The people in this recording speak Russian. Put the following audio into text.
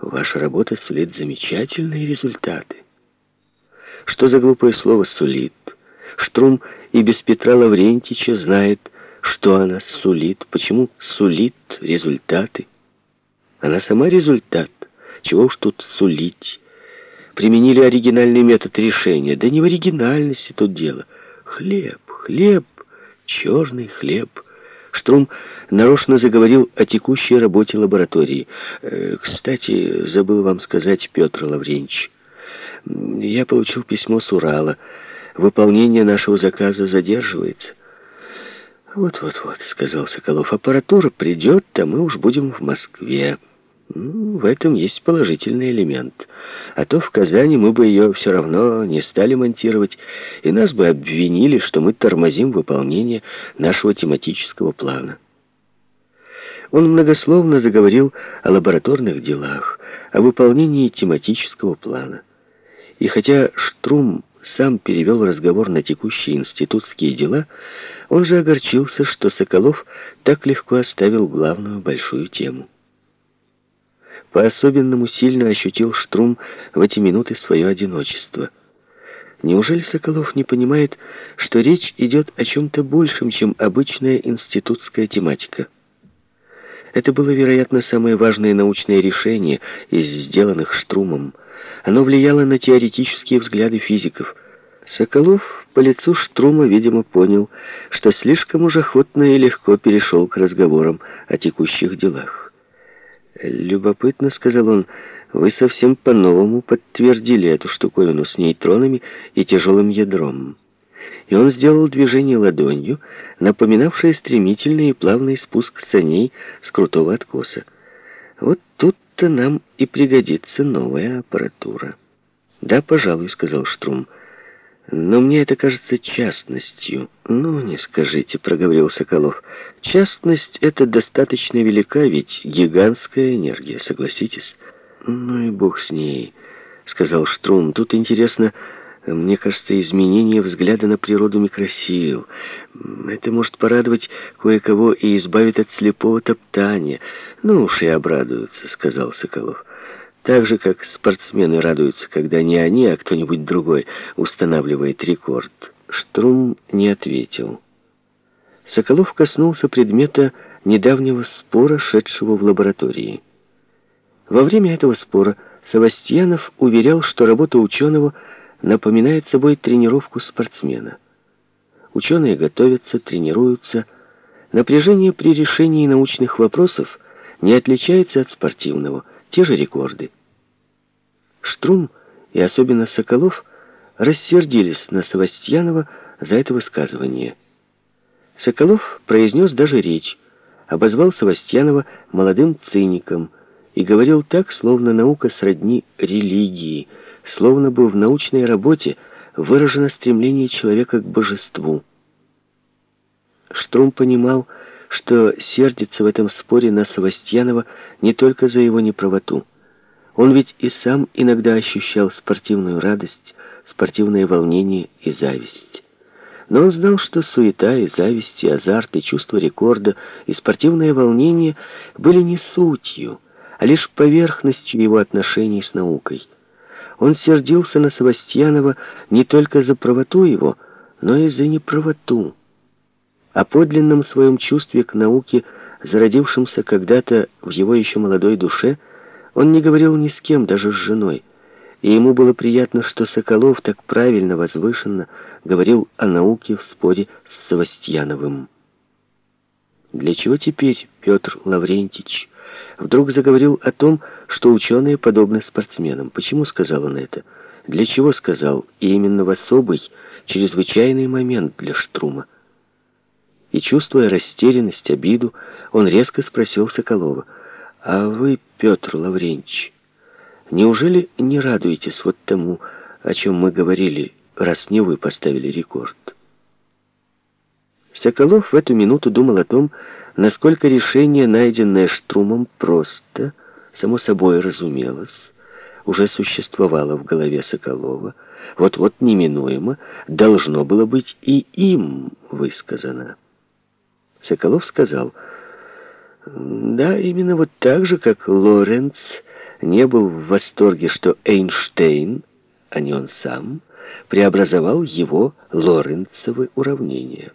Ваша работа сулит замечательные результаты. Что за глупое слово «сулит»? Штрум и без Петра Лаврентича знает, что она сулит, почему сулит результаты. Она сама результат. Чего уж тут сулить? Применили оригинальный метод решения. Да не в оригинальности тут дело. Хлеб, хлеб, черный хлеб. Штрум нарочно заговорил о текущей работе лаборатории. Э, кстати, забыл вам сказать, Петр Лавренч. Я получил письмо с Урала. Выполнение нашего заказа задерживается. «Вот-вот-вот», — сказал Соколов, — «аппаратура придет, а мы уж будем в Москве». Ну, в этом есть положительный элемент. А то в Казани мы бы ее все равно не стали монтировать, и нас бы обвинили, что мы тормозим выполнение нашего тематического плана. Он многословно заговорил о лабораторных делах, о выполнении тематического плана. И хотя Штрум сам перевел разговор на текущие институтские дела, он же огорчился, что Соколов так легко оставил главную большую тему. По-особенному сильно ощутил Штрум в эти минуты свое одиночество. Неужели Соколов не понимает, что речь идет о чем-то большем, чем обычная институтская тематика? Это было, вероятно, самое важное научное решение из сделанных Штрумом. Оно влияло на теоретические взгляды физиков. Соколов по лицу Штрума, видимо, понял, что слишком уж охотно и легко перешел к разговорам о текущих делах. «Любопытно», — сказал он, — «вы совсем по-новому подтвердили эту штуковину с нейтронами и тяжелым ядром» и он сделал движение ладонью, напоминавшее стремительный и плавный спуск саней с крутого откоса. Вот тут-то нам и пригодится новая аппаратура. «Да, пожалуй», — сказал Штрум. «Но мне это кажется частностью». «Ну, не скажите», — проговорил Соколов. «Частность — это достаточно велика, ведь гигантская энергия, согласитесь?» «Ну и бог с ней», — сказал Штрум. «Тут интересно...» Мне кажется, изменение взгляда на природу микросил. Это может порадовать кое-кого и избавить от слепого топтания. Ну уж и обрадуются, сказал Соколов. Так же, как спортсмены радуются, когда не они, а кто-нибудь другой устанавливает рекорд. Штрум не ответил. Соколов коснулся предмета недавнего спора, шедшего в лаборатории. Во время этого спора Савастьянов уверял, что работа ученого – напоминает собой тренировку спортсмена. Ученые готовятся, тренируются. Напряжение при решении научных вопросов не отличается от спортивного, те же рекорды. Штрум и особенно Соколов рассердились на Савастьянова за это высказывание. Соколов произнес даже речь, обозвал Савастьянова молодым циником и говорил так, словно наука сродни религии – словно бы в научной работе выражено стремление человека к божеству. Штрум понимал, что сердится в этом споре на Савастьянова не только за его неправоту. Он ведь и сам иногда ощущал спортивную радость, спортивное волнение и зависть. Но он знал, что суета и зависть, и азарт, и чувство рекорда, и спортивное волнение были не сутью, а лишь поверхностью его отношений с наукой. Он сердился на Савастьянова не только за правоту его, но и за неправоту. О подлинном своем чувстве к науке, зародившемся когда-то в его еще молодой душе, он не говорил ни с кем, даже с женой. И ему было приятно, что Соколов так правильно, возвышенно говорил о науке в споре с Савастьяновым. Для чего теперь Петр Лаврентич вдруг заговорил о том, что ученые подобны спортсменам. Почему сказал он это? Для чего сказал? И именно в особый, чрезвычайный момент для Штрума. И, чувствуя растерянность, обиду, он резко спросил Соколова, «А вы, Петр Лавренч, неужели не радуетесь вот тому, о чем мы говорили, раз не вы поставили рекорд?» Соколов в эту минуту думал о том, насколько решение, найденное Штрумом, просто, само собой разумелось, уже существовало в голове Соколова, вот-вот неминуемо должно было быть и им высказано. Соколов сказал, «Да, именно вот так же, как Лоренц не был в восторге, что Эйнштейн, а не он сам, преобразовал его Лоренцевы уравнения.